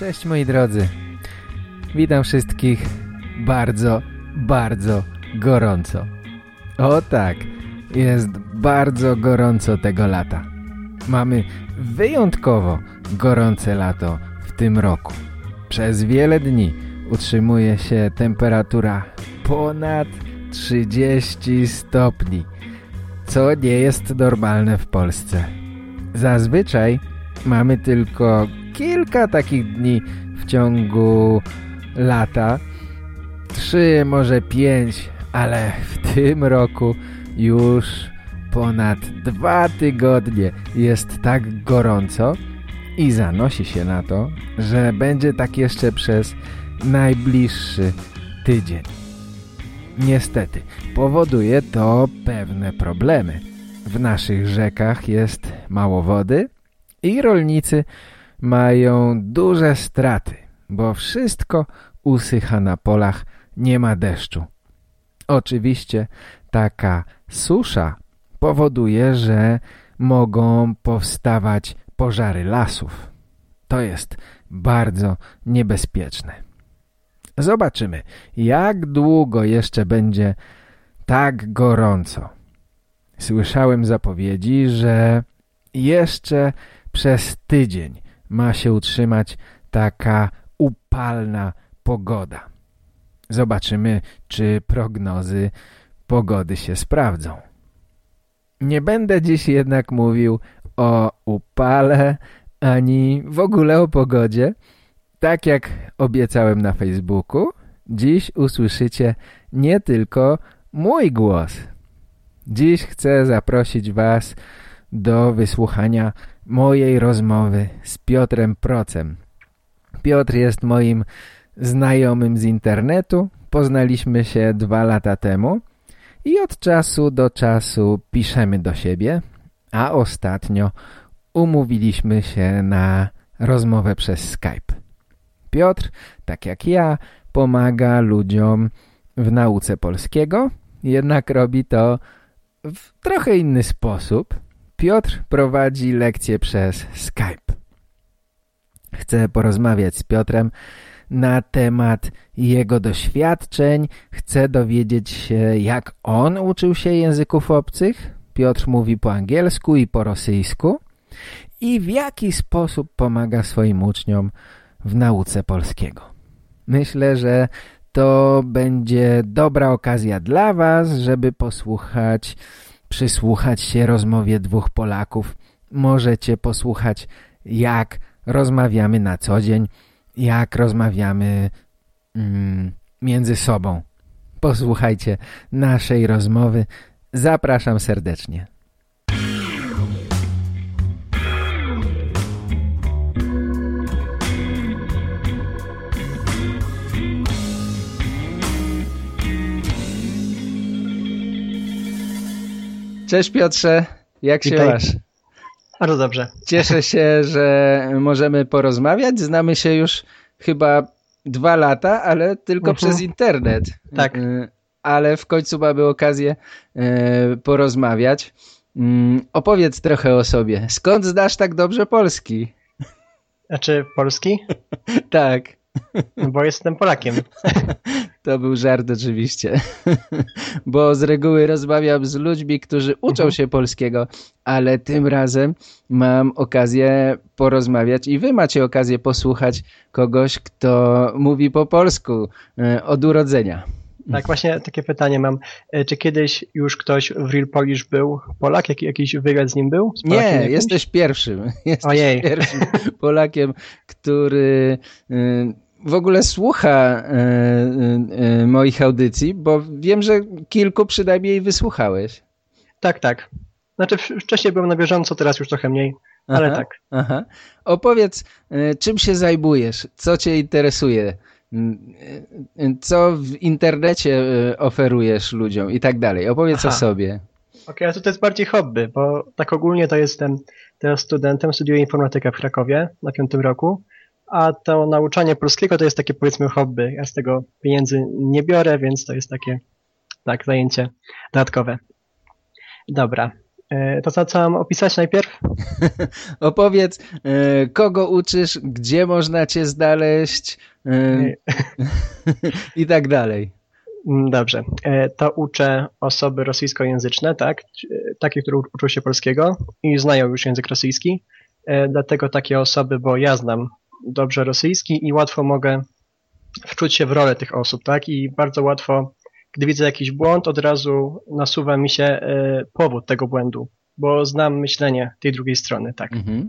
Cześć moi drodzy. Witam wszystkich bardzo, bardzo gorąco. O tak, jest bardzo gorąco tego lata. Mamy wyjątkowo gorące lato w tym roku. Przez wiele dni utrzymuje się temperatura ponad 30 stopni, co nie jest normalne w Polsce. Zazwyczaj mamy tylko kilka takich dni w ciągu lata. Trzy, może pięć, ale w tym roku już ponad dwa tygodnie jest tak gorąco i zanosi się na to, że będzie tak jeszcze przez najbliższy tydzień. Niestety, powoduje to pewne problemy. W naszych rzekach jest mało wody i rolnicy mają duże straty, bo wszystko usycha na polach, nie ma deszczu. Oczywiście taka susza powoduje, że mogą powstawać pożary lasów. To jest bardzo niebezpieczne. Zobaczymy, jak długo jeszcze będzie tak gorąco. Słyszałem zapowiedzi, że jeszcze przez tydzień ma się utrzymać taka upalna pogoda. Zobaczymy, czy prognozy pogody się sprawdzą. Nie będę dziś jednak mówił o upale, ani w ogóle o pogodzie. Tak jak obiecałem na Facebooku, dziś usłyszycie nie tylko mój głos. Dziś chcę zaprosić Was do wysłuchania mojej rozmowy z Piotrem Procem. Piotr jest moim znajomym z internetu. Poznaliśmy się dwa lata temu i od czasu do czasu piszemy do siebie, a ostatnio umówiliśmy się na rozmowę przez Skype. Piotr, tak jak ja, pomaga ludziom w nauce polskiego, jednak robi to w trochę inny sposób. Piotr prowadzi lekcje przez Skype. Chcę porozmawiać z Piotrem na temat jego doświadczeń. Chcę dowiedzieć się, jak on uczył się języków obcych. Piotr mówi po angielsku i po rosyjsku. I w jaki sposób pomaga swoim uczniom w nauce polskiego. Myślę, że to będzie dobra okazja dla Was, żeby posłuchać, przysłuchać się rozmowie dwóch Polaków. Możecie posłuchać, jak rozmawiamy na co dzień, jak rozmawiamy mm, między sobą. Posłuchajcie naszej rozmowy. Zapraszam serdecznie. Cześć Piotrze, jak się Witaj. masz? Bardzo dobrze. Cieszę się, że możemy porozmawiać. Znamy się już chyba dwa lata, ale tylko Mhm. przez internet. Tak. Y, Ale w końcu mamy okazję y, porozmawiać. Mm, Opowiedz trochę o sobie. Skąd znasz tak dobrze polski? Znaczy polski? Tak, No Bo jestem Polakiem. to był żart oczywiście. Bo z reguły rozmawiam z ludźmi, którzy uczą Mhm. się polskiego, ale tym razem mam okazję porozmawiać i wy macie okazję posłuchać kogoś, kto mówi po polsku y, od urodzenia. Tak, właśnie takie pytanie mam. E, Czy kiedyś już ktoś w Real Polish był Polak? Jak, jakiś wywiad z nim był? Z Nie, jakimś? jesteś pierwszym. Jesteś Ojej. pierwszym Polakiem, który y, w ogóle słucha y, y, y, moich audycji, bo wiem, że kilku przynajmniej wysłuchałeś. Tak, tak. Znaczy wcześniej byłem na bieżąco, teraz już trochę mniej. ale Aha, tak. Aha. Opowiedz, czym się zajmujesz, co cię interesuje, y, co w internecie oferujesz ludziom i tak dalej. Opowiedz o Aha. sobie. Okej, a to, to jest bardziej hobby, bo tak ogólnie to jestem teraz studentem, studiuję informatykę w Krakowie na piątym roku, a to nauczanie polskiego to jest takie powiedzmy hobby. Ja z tego pieniędzy nie biorę, więc to jest takie tak, zajęcie dodatkowe. Dobra. E, To co, mam opisać najpierw? Opowiedz, y, kogo uczysz, gdzie można cię znaleźć y, i tak dalej. Mm, Dobrze. E, To uczę osoby rosyjskojęzyczne, tak? Takie, które uczą się polskiego i znają już język rosyjski. E, Dlatego takie osoby, bo ja znam dobrze rosyjski i łatwo mogę wczuć się w rolę tych osób, tak? I bardzo łatwo, gdy widzę jakiś błąd, od razu nasuwa mi się e, powód tego błędu, bo znam myślenie tej drugiej strony, tak? Mhm.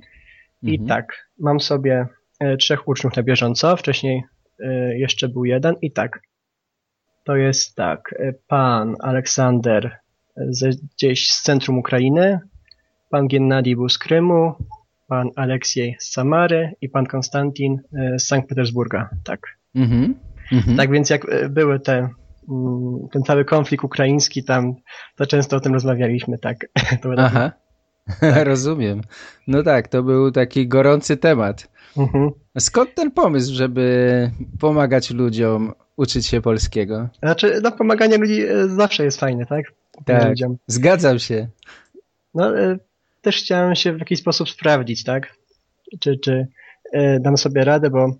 I Mhm. tak, mam sobie e, trzech uczniów na bieżąco, wcześniej e, jeszcze był jeden i tak. To jest tak, pan Aleksander ze, gdzieś z centrum Ukrainy, pan Gennady był z Krymu, pan Aleksiej z Samary i pan Konstantin e, z Sankt Petersburga, tak. Mhm. Mhm. Tak więc jak e, były te, mm, ten cały konflikt ukraiński tam, to często o tym rozmawialiśmy, tak. Aha. Rozumiem. No tak, to był taki gorący temat. Mhm. Skąd ten pomysł, żeby pomagać ludziom uczyć się polskiego? Znaczy, no, pomaganie ludzi e, zawsze jest fajne, tak? Tak, Ludziom. zgadzam się. No, też chciałem się w jakiś sposób sprawdzić, tak? Czy, czy e, dam sobie radę, bo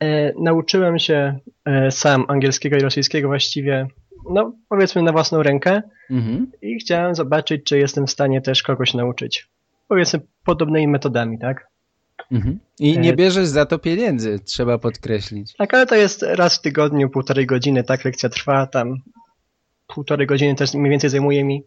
e, nauczyłem się e, sam angielskiego i rosyjskiego właściwie, no powiedzmy na własną rękę Mhm. i chciałem zobaczyć, czy jestem w stanie też kogoś nauczyć. Powiedzmy podobnymi metodami, tak? Mhm. I nie bierzesz za to pieniędzy, trzeba podkreślić. Tak, ale to jest raz w tygodniu, półtorej godziny, tak lekcja trwa, tam półtorej godziny też mniej więcej zajmuje mi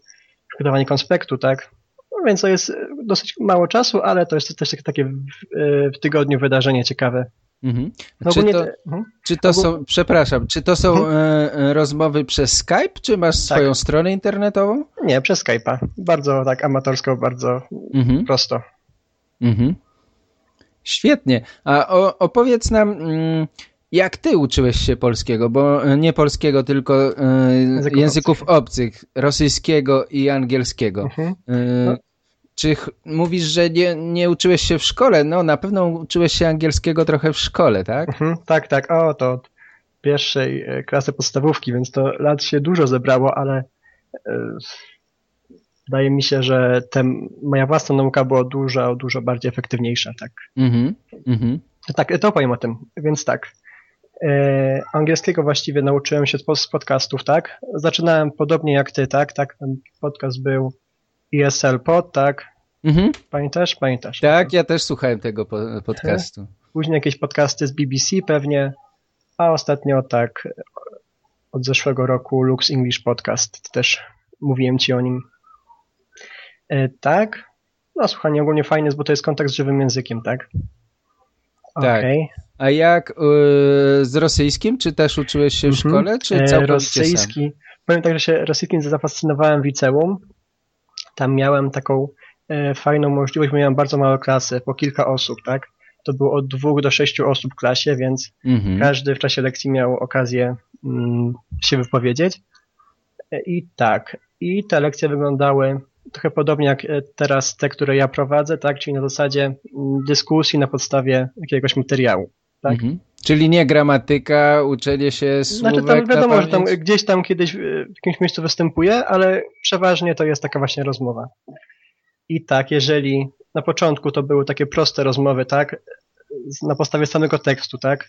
przygotowanie konspektu, tak? No więc to jest e, dosyć mało czasu, ale to jest też takie w, e, w tygodniu wydarzenie ciekawe. Mhm. No Czy to, mhm. czy to ogól- są, przepraszam, czy to są e, e, rozmowy przez Skype, czy masz swoją stronę internetową? Nie, przez Skype'a. Bardzo tak amatorsko, bardzo Mhm. prosto. Mhm. Świetnie. A o, opowiedz nam, mm, jak ty uczyłeś się polskiego, bo e, nie polskiego, tylko e, Języków języków obcych, rosyjskiego i angielskiego. Mhm. E, No. Czy ch- mówisz, że nie, nie uczyłeś się w szkole? No na pewno uczyłeś się angielskiego trochę w szkole, tak? Mhm. Tak, tak. O, to od pierwszej klasy podstawówki, więc to lat się dużo zebrało, ale wydaje mi się, że ten, moja własna nauka była dużo, dużo bardziej efektywniejsza, tak. Mhm. Mhm. Tak, to powiem o tym. Więc tak. E, angielskiego właściwie nauczyłem się z podcastów, tak? Zaczynałem podobnie jak ty, tak? Tak, ten podcast był ESL Pod, tak? Mhm. Pamiętasz? Pamiętasz. Tak, ja też słuchałem tego po- podcastu. Później jakieś podcasty z BBC pewnie, a ostatnio tak od zeszłego roku Lux English Podcast, też mówiłem ci o nim. E, tak? No słuchanie ogólnie fajne jest, bo to jest kontakt z żywym językiem, tak? Tak. Okej. A jak y, z rosyjskim? Czy też uczyłeś się w Mhm. szkole, czy E, całkowicie rosyjski. Powiem tak, że się rosyjskim zafascynowałem w liceum. Tam miałem taką e, fajną możliwość, bo miałem bardzo małe klasy, po kilka osób, tak? To było od dwóch do sześciu osób w klasie, więc sam? Mhm. każdy w czasie lekcji miał okazję mm, się wypowiedzieć. E, I tak, i te lekcje wyglądały trochę podobnie jak e, teraz te, które ja prowadzę, tak? Czyli na zasadzie mm, dyskusji na podstawie jakiegoś materiału. tak. Mhm. Czyli nie gramatyka, uczenie się słówek Znaczy tam wiadomo, że tam gdzieś tam kiedyś e, w jakimś miejscu występuje, ale przeważnie to jest taka właśnie rozmowa. I tak, jeżeli na początku to były takie proste rozmowy, tak, na podstawie samego tekstu, tak,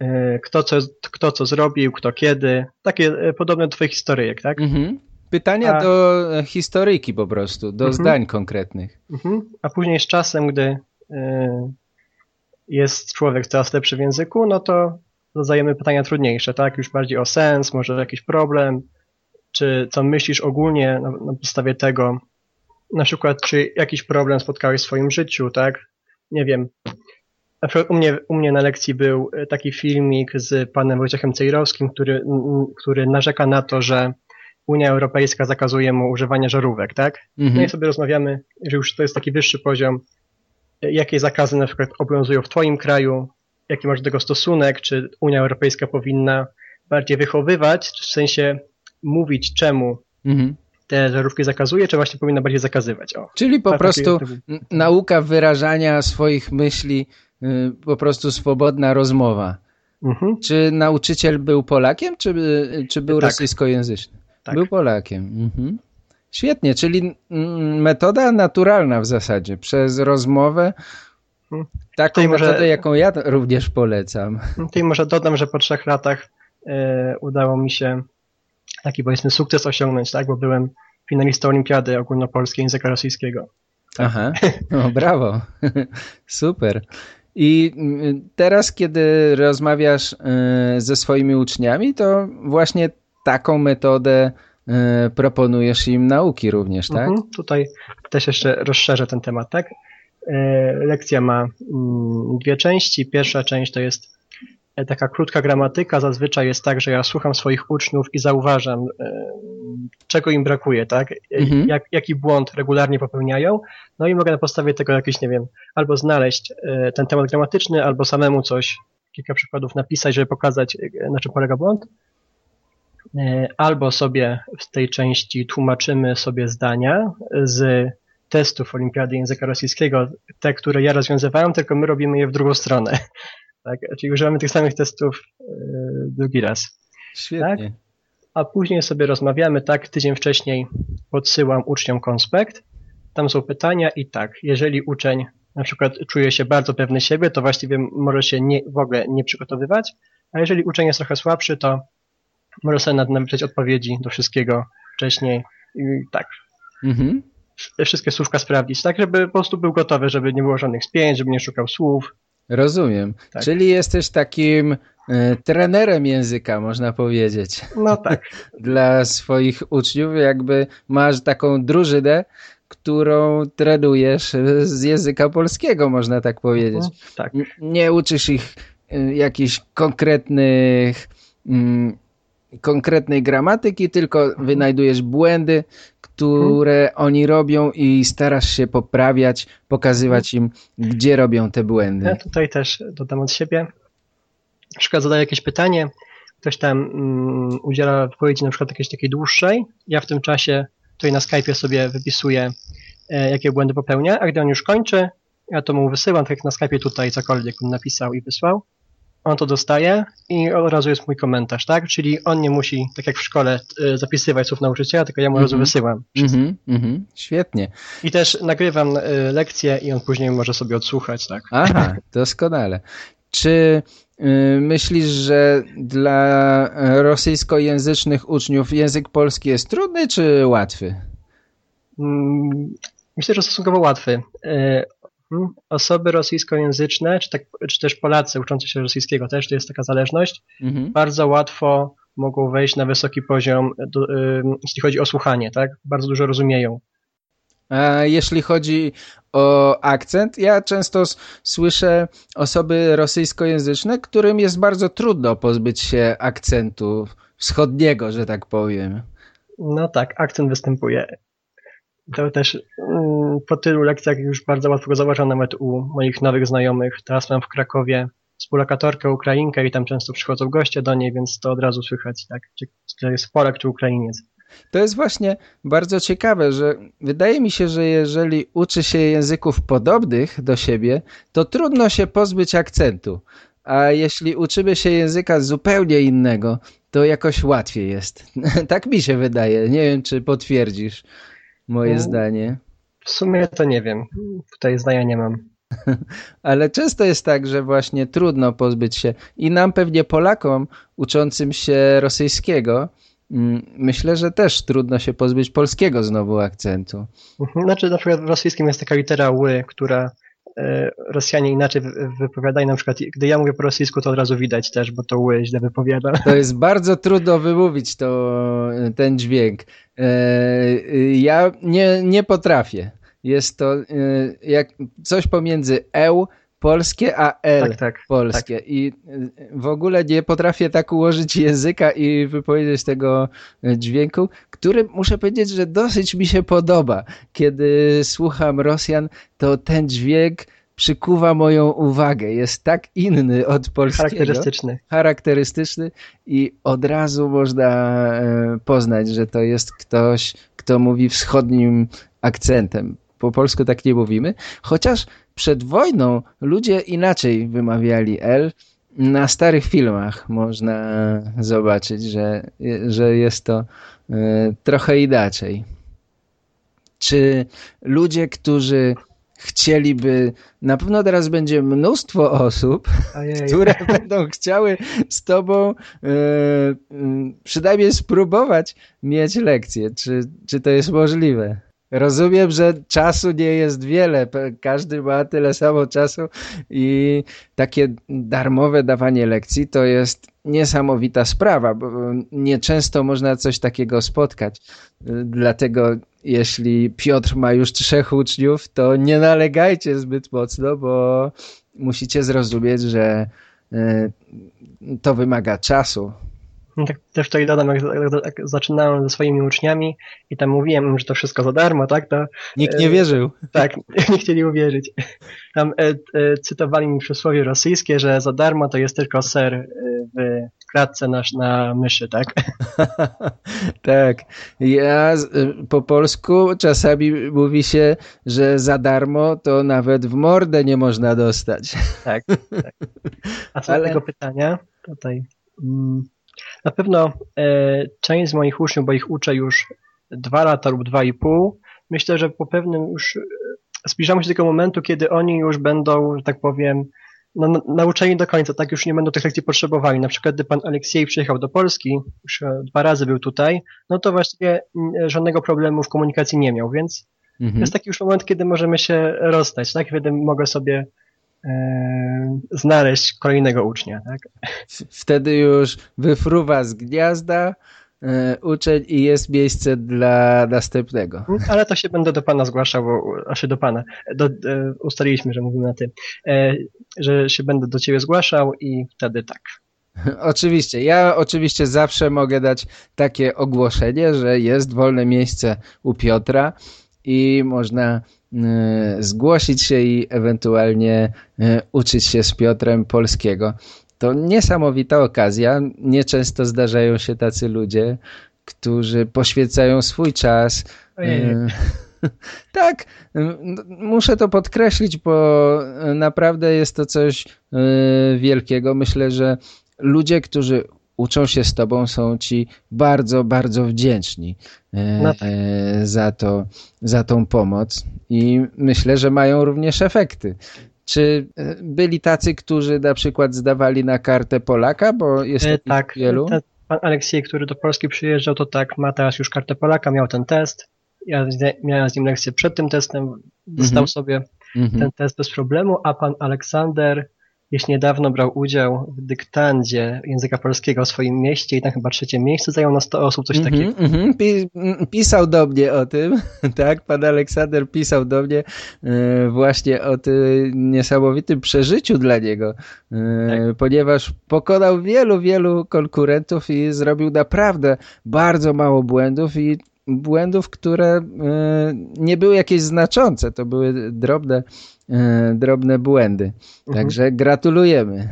E, kto co, kto co zrobił, kto kiedy, takie podobne do twoich historyjek, tak? Mhm. Pytania A- do e, historyjki po prostu, do Mhm. zdań konkretnych. Mhm. A później z czasem, gdy e, jest człowiek coraz lepszy w języku, no to zadajemy pytania trudniejsze, tak? Już bardziej o sens, może jakiś problem, czy co myślisz ogólnie na, na podstawie tego, na przykład, czy jakiś problem spotkałeś w swoim życiu, tak? Nie wiem. Na przykład u mnie, u mnie na lekcji był e, taki filmik z panem Wojciechem Cejrowskim, który, który narzeka na to, że Unia Europejska zakazuje mu używania żarówek, tak? Mhm. No i sobie rozmawiamy, że już to jest taki wyższy poziom, jakie zakazy na przykład obowiązują w Twoim kraju, jaki masz do tego stosunek, czy Unia Europejska powinna bardziej wychowywać, w sensie mówić czemu Mhm. te żarówki zakazuje, czy właśnie powinna bardziej zakazywać. O. Czyli po Tak, prostu taki- n- nauka wyrażania swoich myśli, y, po prostu swobodna rozmowa. Mhm. Czy nauczyciel był Polakiem, czy, y, czy był Tak. rosyjskojęzyczny? Tak. Był Polakiem. Mhm. Świetnie, czyli mm, metoda naturalna w zasadzie, przez rozmowę. Mhm. Taką Tutaj może- metodę, jaką ja również polecam. Tutaj może dodam, że po trzech latach e, udało mi się taki powiedzmy sukces osiągnąć, tak? Bo byłem finalistą Olimpiady Ogólnopolskiej Języka Rosyjskiego. Aha, no brawo, super. I mm, teraz, kiedy rozmawiasz y, ze swoimi uczniami, to właśnie taką metodę y, proponujesz im nauki również, tak? Mhm. Tutaj też jeszcze rozszerzę ten temat, tak? E, lekcja ma mm, dwie części. Pierwsza część to jest e, taka krótka gramatyka. Zazwyczaj jest tak, że ja słucham swoich uczniów i zauważam, e, czego im brakuje, tak? E, Mhm. Jak, jaki błąd regularnie popełniają. No i mogę na podstawie tego jakiś, nie wiem, albo znaleźć e, ten temat gramatyczny, albo samemu coś, kilka przykładów napisać, żeby pokazać, e, na czym polega błąd. E, Albo sobie w tej części tłumaczymy sobie zdania z testów Olimpiady Języka Rosyjskiego, te, które ja rozwiązywałem, tylko my robimy je w drugą stronę. Tak? Czyli używamy tych samych testów e, drugi raz. Świetnie. A później sobie rozmawiamy, tak, tydzień wcześniej podsyłam uczniom konspekt, tam są pytania i tak, jeżeli uczeń na przykład czuje się bardzo pewny siebie, to właściwie może się nie, w ogóle nie przygotowywać, a jeżeli uczeń jest trochę słabszy, to może sobie napisać odpowiedzi do wszystkiego wcześniej i tak, Mhm. wszystkie słówka sprawdzić, tak, żeby po prostu był gotowy, żeby nie było żadnych spięć, żeby nie szukał słów. Rozumiem. Tak. Czyli jesteś takim y, trenerem języka, można powiedzieć. No tak, Dla swoich uczniów jakby masz taką drużynę, którą trenujesz y, z języka polskiego, można tak powiedzieć. tak. N- Nie uczysz ich y, jakichś konkretnych mm, konkretnej gramatyki, tylko wynajdujesz błędy, które oni robią i starasz się poprawiać, pokazywać im, gdzie robią te błędy. Ja tutaj też dodam od siebie. Na przykład zadaję jakieś pytanie, ktoś tam mm, udziela odpowiedzi na przykład jakiejś takiej dłuższej. Ja w tym czasie tutaj na Skype'ie sobie wypisuję, e, jakie błędy popełnia, a gdy on już kończy, ja to mu wysyłam, tak jak na Skype'ie tutaj cokolwiek on napisał i wysłał. On to dostaje i od razu jest mój komentarz, tak? Czyli on nie musi, tak jak w szkole, e, zapisywać słów nauczyciela, tylko ja mu od razu Mhm. wysyłam. Mhm, mhm, świetnie. I też nagrywam e, lekcję i on później może sobie odsłuchać, tak? Aha, doskonale. Czy y, myślisz, że dla rosyjskojęzycznych uczniów język polski jest trudny czy łatwy? Mm, Myślę, że stosunkowo łatwy. E, mm, Osoby rosyjskojęzyczne, czy, tak, czy też Polacy uczący się rosyjskiego, też to jest taka zależność, Mhm. bardzo łatwo mogą wejść na wysoki poziom, do, e, jeśli chodzi o słuchanie, tak? Bardzo dużo rozumieją. A jeśli chodzi o akcent, ja często słyszę osoby rosyjskojęzyczne, którym jest bardzo trudno pozbyć się akcentu wschodniego, że tak powiem. No tak, akcent występuje. To też mm, po tylu lekcjach już bardzo łatwo go zauważam nawet u moich nowych znajomych. Teraz mam w Krakowie współlokatorkę Ukrainkę i tam często przychodzą goście do niej, więc to od razu słychać, tak? Czy, czy jest Polak, czy Ukrainiec. To jest właśnie bardzo ciekawe, że wydaje mi się, że jeżeli uczy się języków podobnych do siebie, to trudno się pozbyć akcentu. A jeśli uczymy się języka zupełnie innego, to jakoś łatwiej jest. tak mi się wydaje. Nie wiem, czy potwierdzisz moje No. zdanie. W sumie to nie wiem. Tutaj zdania nie mam. Ale często jest tak, że właśnie trudno pozbyć się i nam pewnie Polakom uczącym się rosyjskiego, mm, myślę, że też trudno się pozbyć polskiego znowu akcentu. Mhm. Znaczy na przykład w rosyjskim jest taka litera ły, która e, Rosjanie inaczej wy- wypowiadają. Na przykład gdy ja mówię po rosyjsku, to od razu widać też, bo to ły źle wypowiada. To jest bardzo trudno wymówić to, ten dźwięk. E, Ja nie, nie potrafię. Jest to e, jak coś pomiędzy eł, polskie, a L Tak, tak. polskie. I y, w ogóle nie potrafię tak ułożyć języka i wypowiedzieć tego dźwięku, który muszę powiedzieć, że dosyć mi się podoba. Kiedy słucham Rosjan, to ten dźwięk przykuwa moją uwagę. Jest tak inny od polskiego. Charakterystyczny. charakterystyczny i od razu można e, poznać, że to jest ktoś, kto mówi wschodnim akcentem. Po polsku tak nie mówimy, chociaż przed wojną ludzie inaczej wymawiali L. Na starych filmach można zobaczyć, że, że jest to e, trochę inaczej. Czy ludzie, którzy chcieliby, na pewno teraz będzie mnóstwo osób, Ojej. które będą chciały z tobą e, przynajmniej spróbować mieć lekcję. Czy, czy to jest możliwe? Rozumiem, że czasu nie jest wiele, każdy ma tyle samo czasu i takie darmowe dawanie lekcji to jest niesamowita sprawa, bo nieczęsto można coś takiego spotkać. Dlatego jeśli Piotr ma już trzech uczniów, to nie nalegajcie zbyt mocno, bo musicie zrozumieć, że y, to wymaga czasu. Tak też tutaj dodam, jak, jak, zaczynałem ze swoimi uczniami i tam mówiłem im, że to wszystko za darmo, tak, to Nikt nie wierzył. tak, nie chcieli uwierzyć. Tam e, e, cytowali mi przysłowie rosyjskie, że za darmo to jest tylko ser e, w klatce na, na myszy, tak? tak. Ja z- po polsku czasami mówi się, że za darmo to nawet w mordę nie można dostać. Tak. tak. A co Ale- do tego pytania, tutaj mm, na pewno e, część z moich uczniów, bo ich uczę już dwa lata lub dwa i pół, myślę, że po pewnym już e, zbliżamy się do tego momentu, kiedy oni już będą, że tak powiem, no, na- nauczeni do końca, tak już nie będą tych lekcji potrzebowali. Na przykład, gdy pan Aleksiej przyjechał do Polski, już e, dwa razy był tutaj, no to właściwie żadnego problemu w komunikacji nie miał, więc Mhm. jest taki już moment, kiedy możemy się rozstać, tak? Wtedy mogę sobie znaleźć kolejnego ucznia, tak? Wtedy już wyfruwa z gniazda e, uczeń i jest miejsce dla następnego. Ale to się będę do pana zgłaszał, bo, znaczy do pana, do, e, ustaliliśmy, że mówimy na ty, e, że się będę do ciebie zgłaszał i wtedy tak. Oczywiście, ja oczywiście zawsze mogę dać takie ogłoszenie, że jest wolne miejsce u Piotra i można e, zgłosić się i ewentualnie e, uczyć się z Piotrem polskiego. To niesamowita okazja. Nieczęsto zdarzają się tacy ludzie, którzy poświęcają swój czas. Ojej. e, Tak, muszę to podkreślić, bo e, naprawdę jest to coś e, wielkiego. Myślę, że ludzie, którzy uczą się z tobą, są ci bardzo, bardzo wdzięczni e, No e, za, to, za tą pomoc i myślę, że mają również efekty. Czy e, byli tacy, którzy na przykład zdawali na kartę Polaka, bo jest E, tak, wielu? ten, pan Aleksiej, który do Polski przyjeżdżał, to tak, ma teraz już kartę Polaka, miał ten test. Ja miałem z nim lekcję przed tym testem, dostał Mhm. sobie Mhm. ten test bez problemu, a pan Aleksander jeśli niedawno brał udział w dyktandzie języka polskiego w swoim mieście i tam chyba trzecie miejsce zajął na 100 osób, coś takiego. Mhm, mhm. Pi- m, pisał do mnie o tym, tak, pan Aleksander pisał do mnie e, właśnie o tym niesamowitym przeżyciu dla niego, e, Tak. ponieważ pokonał wielu, wielu konkurentów i zrobił naprawdę bardzo mało błędów i błędów, które e, nie były jakieś znaczące, to były drobne, e, drobne błędy. Mhm. Także gratulujemy.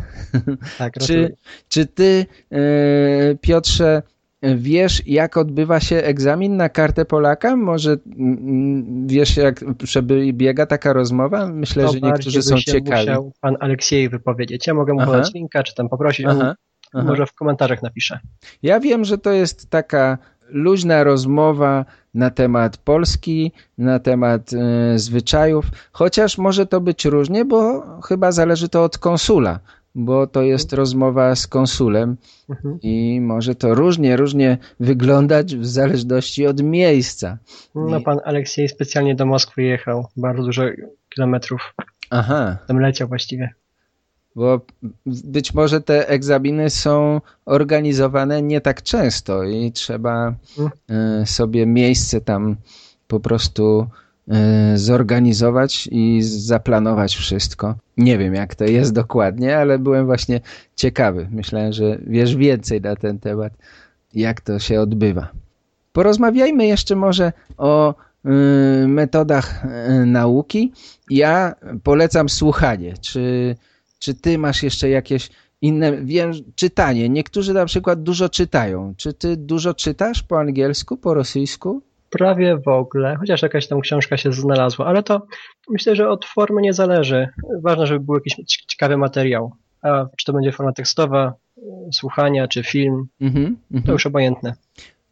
Tak, Czy, gratuluję. czy ty, e, Piotrze, wiesz, jak odbywa się egzamin na kartę Polaka? Może wiesz, jak przebiega taka rozmowa? Myślę, To że niektórzy są ciekawi. musiał pan Aleksiej wypowiedzieć. Ja mogę mu podać linka, czy tam poprosić, Aha, aha. może w komentarzach napisze. Ja wiem, że to jest taka luźna rozmowa na temat Polski, na temat e, zwyczajów, chociaż może to być różnie, bo chyba zależy to od konsula, bo to jest rozmowa z konsulem Mhm. i może to różnie, różnie wyglądać w zależności od miejsca. No pan Aleksiej specjalnie do Moskwy jechał, bardzo dużo kilometrów Aha, tam leciał właściwie. Bo być może te egzaminy są organizowane nie tak często i trzeba Mhm. e, sobie miejsce tam po prostu y, zorganizować i zaplanować wszystko. Nie wiem, jak to jest dokładnie, ale byłem właśnie ciekawy. Myślałem, że wiesz więcej na ten temat, jak to się odbywa. Porozmawiajmy jeszcze może o y, metodach y, nauki. Ja polecam słuchanie. Czy, czy ty masz jeszcze jakieś inne, wiem, czytanie. Niektórzy na przykład dużo czytają. Czy ty dużo czytasz po angielsku, po rosyjsku? Prawie w ogóle, chociaż jakaś tam książka się znalazła, ale to myślę, że od formy nie zależy. Ważne, żeby był jakiś ciekawy materiał. A czy to będzie forma tekstowa, słuchania, czy film, mhm, to mhm. już obojętne.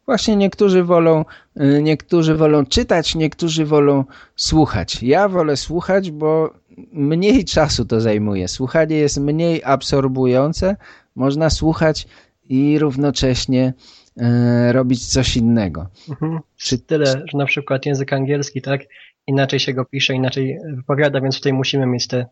Właśnie niektórzy wolą, y, niektórzy wolą czytać, niektórzy wolą słuchać. Ja wolę słuchać, bo mniej czasu to zajmuje. Słuchanie jest mniej absorbujące, można słuchać i równocześnie e, robić coś innego. Mhm. Czy tyle, że na przykład język angielski, tak, inaczej się go pisze, inaczej wypowiada, więc tutaj musimy mieć te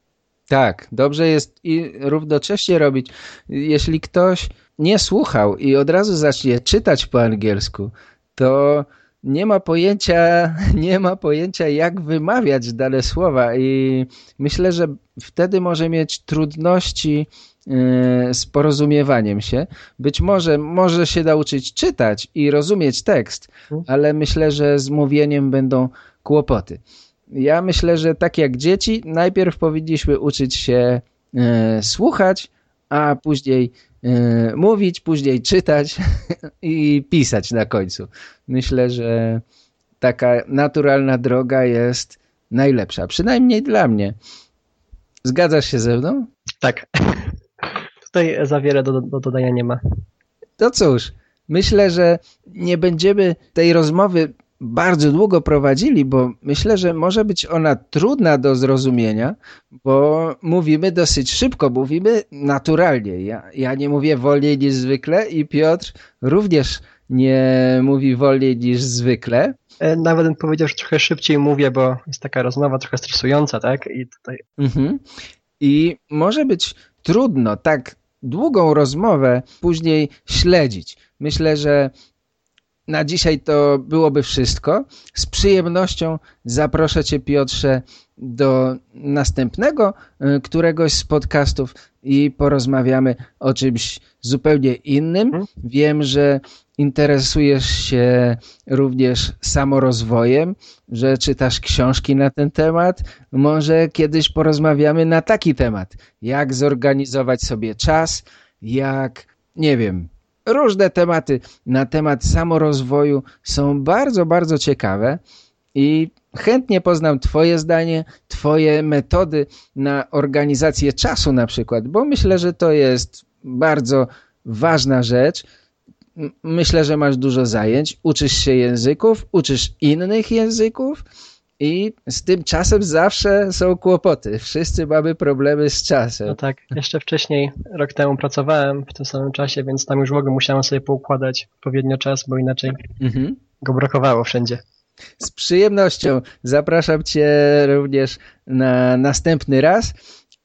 tak, dobrze jest i równocześnie robić. Jeśli ktoś nie słuchał i od razu zacznie czytać po angielsku, to nie ma pojęcia, nie ma pojęcia jak wymawiać dane słowa i myślę, że wtedy może mieć trudności e, z porozumiewaniem się. Być może może się nauczyć czytać i rozumieć tekst, mhm. ale myślę, że z mówieniem będą kłopoty. Ja myślę, że tak jak dzieci, najpierw powinniśmy uczyć się e, słuchać, a później e, mówić, później czytać i pisać na końcu. Myślę, że taka naturalna droga jest najlepsza, przynajmniej dla mnie. Zgadzasz się ze mną? Tak. Tutaj za wiele do, do dodania nie ma. To cóż, myślę, że nie będziemy tej rozmowy bardzo długo prowadzili, bo myślę, że może być ona trudna do zrozumienia, bo mówimy dosyć szybko, mówimy naturalnie. Ja, ja nie mówię wolniej niż zwykle i Piotr również nie mówi wolniej niż zwykle. E, nawet bym powiedział, że trochę szybciej mówię, bo jest taka rozmowa trochę stresująca, tak? I tutaj... Mhm. I może być trudno tak długą rozmowę później śledzić. Myślę, że na dzisiaj to byłoby wszystko. Z przyjemnością zaproszę Cię, Piotrze, do następnego y, któregoś z podcastów i porozmawiamy o czymś zupełnie innym. Mhm. Wiem, że interesujesz się również samorozwojem, że czytasz książki na ten temat. Może kiedyś porozmawiamy na taki temat. Jak zorganizować sobie czas, jak, nie wiem, różne tematy na temat samorozwoju są bardzo, bardzo ciekawe i chętnie poznam Twoje zdanie, Twoje metody na organizację czasu na przykład, bo myślę, że to jest bardzo ważna rzecz. Myślę, że masz dużo zajęć, uczysz się języków, uczysz innych języków, i z tym czasem zawsze są kłopoty. Wszyscy mamy problemy z czasem. No tak, jeszcze wcześniej, rok temu pracowałem w tym samym czasie, więc tam już w ogóle musiałem sobie poukładać odpowiednio czas, bo inaczej mhm. go brakowało wszędzie. Z przyjemnością zapraszam Cię również na następny raz,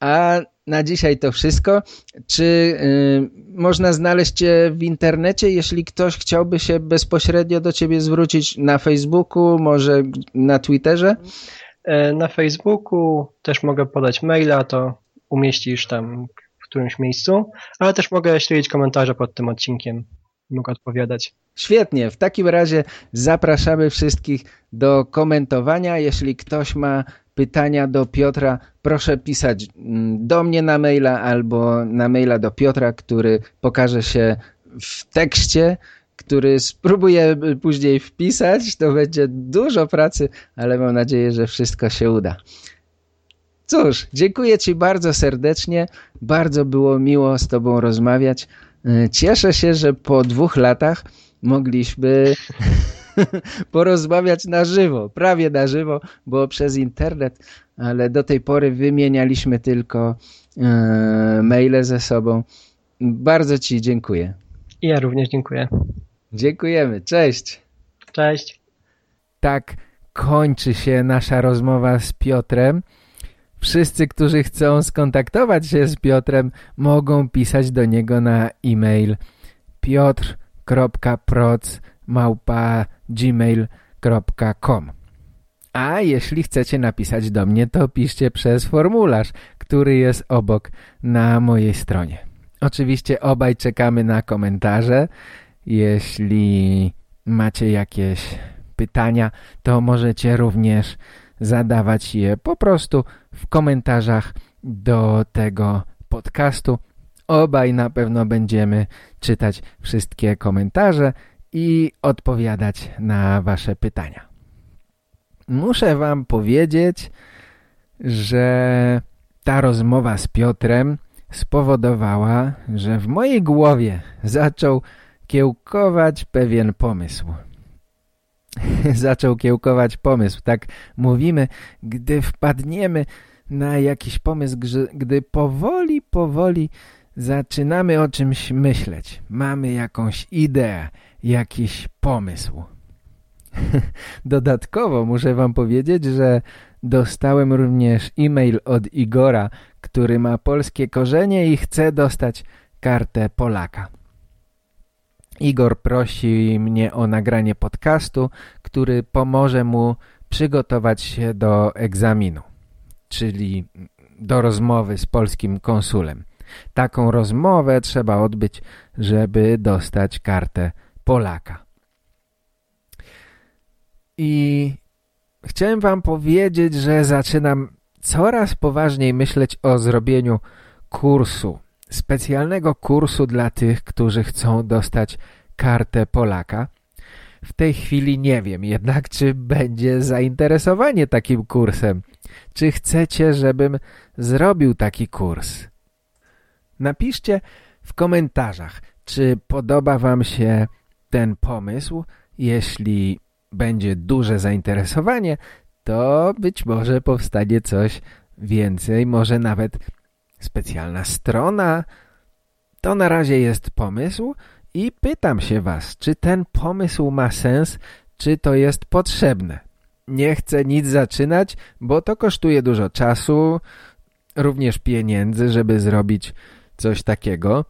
a na dzisiaj to wszystko. Czy y, można znaleźć Cię w internecie, jeśli ktoś chciałby się bezpośrednio do Ciebie zwrócić na Facebooku, może na Twitterze? E, na Facebooku też mogę podać maila, to umieścisz tam w którymś miejscu, ale też mogę śledzić komentarze pod tym odcinkiem. Mogę odpowiadać. Świetnie, w takim razie zapraszamy wszystkich do komentowania. Jeśli ktoś ma pytania do Piotra, proszę pisać mm, do mnie na maila albo na maila do Piotra, który pokaże się w tekście, który spróbuję później wpisać. To będzie dużo pracy, ale mam nadzieję, że wszystko się uda. Cóż, dziękuję Ci bardzo serdecznie. Bardzo było miło z Tobą rozmawiać. Cieszę się, że po dwóch latach mogliśmy porozmawiać na żywo, prawie na żywo, bo przez internet, ale do tej pory wymienialiśmy tylko e, maile ze sobą. Bardzo Ci dziękuję. I ja również dziękuję. Dziękujemy. Cześć. Cześć. Tak kończy się nasza rozmowa z Piotrem. Wszyscy, którzy chcą skontaktować się z Piotrem, mogą pisać do niego na e-mail piotr.proc.gmail.com A jeśli chcecie napisać do mnie, to piszcie przez formularz, który jest obok na mojej stronie. Oczywiście obaj czekamy na komentarze. Jeśli macie jakieś pytania, to możecie również zadawać je po prostu w komentarzach do tego podcastu. Obaj na pewno będziemy czytać wszystkie komentarze i odpowiadać na wasze pytania. Muszę wam powiedzieć, że ta rozmowa z Piotrem spowodowała, że w mojej głowie zaczął kiełkować pewien pomysł. zaczął kiełkować pomysł. Tak mówimy, gdy wpadniemy na jakiś pomysł, gdy powoli, powoli zaczynamy o czymś myśleć. Mamy jakąś ideę, jakiś pomysł. Dodatkowo muszę wam powiedzieć, że dostałem również e-mail od Igora, który ma polskie korzenie i chce dostać kartę Polaka. Igor prosi mnie o nagranie podcastu, który pomoże mu przygotować się do egzaminu, czyli do rozmowy z polskim konsulem. Taką rozmowę trzeba odbyć, żeby dostać kartę Polaka. I chciałem wam powiedzieć, że zaczynam coraz poważniej myśleć o zrobieniu kursu, specjalnego kursu dla tych, którzy chcą dostać kartę Polaka. W tej chwili nie wiem jednak, czy będzie zainteresowanie takim kursem. Czy chcecie, żebym zrobił taki kurs? Napiszcie w komentarzach, czy podoba wam się ten pomysł. Jeśli będzie duże zainteresowanie, to być może powstanie coś więcej, może nawet specjalna strona. To na razie jest pomysł i pytam się was, czy ten pomysł ma sens, czy to jest potrzebne. Nie chcę nic zaczynać, bo to kosztuje dużo czasu, również pieniędzy, żeby zrobić coś takiego.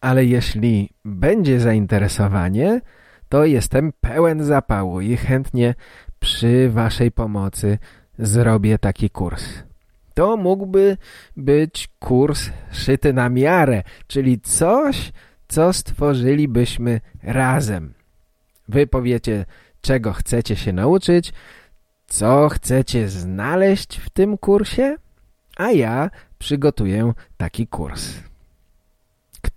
Ale jeśli będzie zainteresowanie, to jestem pełen zapału i chętnie przy waszej pomocy zrobię taki kurs. To mógłby być kurs szyty na miarę, czyli coś, co stworzylibyśmy razem. Wy powiecie, czego chcecie się nauczyć, co chcecie znaleźć w tym kursie, a ja przygotuję taki kurs.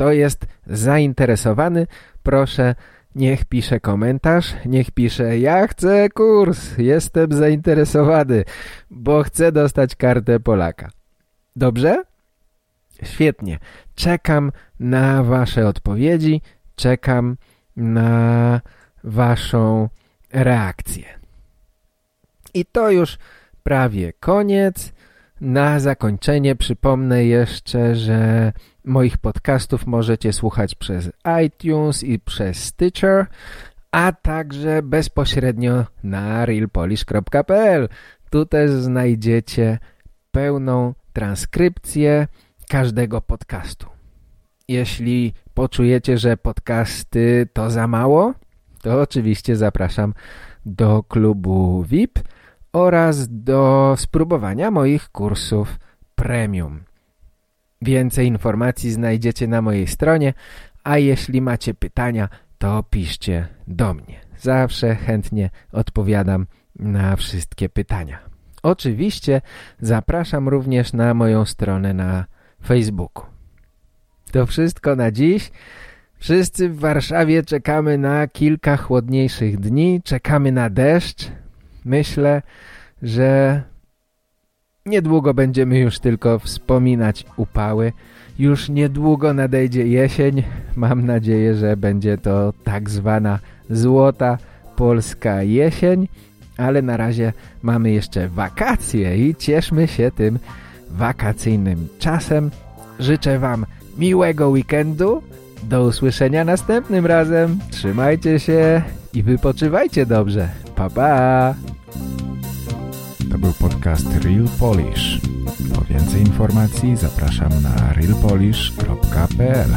Kto jest zainteresowany, proszę Niech pisze komentarz, niech pisze ja chcę kurs, jestem zainteresowany, bo chcę dostać kartę Polaka. Dobrze? Świetnie. Czekam na wasze odpowiedzi, czekam na waszą reakcję. I to już prawie koniec. Na zakończenie przypomnę jeszcze, że moich podcastów możecie słuchać przez iTunes i przez Stitcher, a także bezpośrednio na realpolish.pl. Tu też znajdziecie pełną transkrypcję każdego podcastu. Jeśli poczujecie, że podcasty to za mało, to oczywiście zapraszam do klubu VIP – oraz do spróbowania moich kursów premium. Więcej informacji znajdziecie na mojej stronie, a jeśli macie pytania, to piszcie do mnie. Zawsze chętnie odpowiadam na wszystkie pytania. Oczywiście zapraszam również na moją stronę na Facebooku. To wszystko na dziś. Wszyscy w Warszawie czekamy na kilka chłodniejszych dni, czekamy na deszcz, Myślę, że niedługo będziemy już tylko wspominać upały. Już niedługo nadejdzie jesień. Mam nadzieję, że będzie to tak zwana złota polska jesień. Ale na razie mamy jeszcze wakacje i cieszmy się tym wakacyjnym czasem. Życzę Wam miłego weekendu. Do usłyszenia następnym razem. Trzymajcie się i wypoczywajcie dobrze. Pa, pa! To był podcast Real Polish. Po więcej informacji zapraszam na realpolish.pl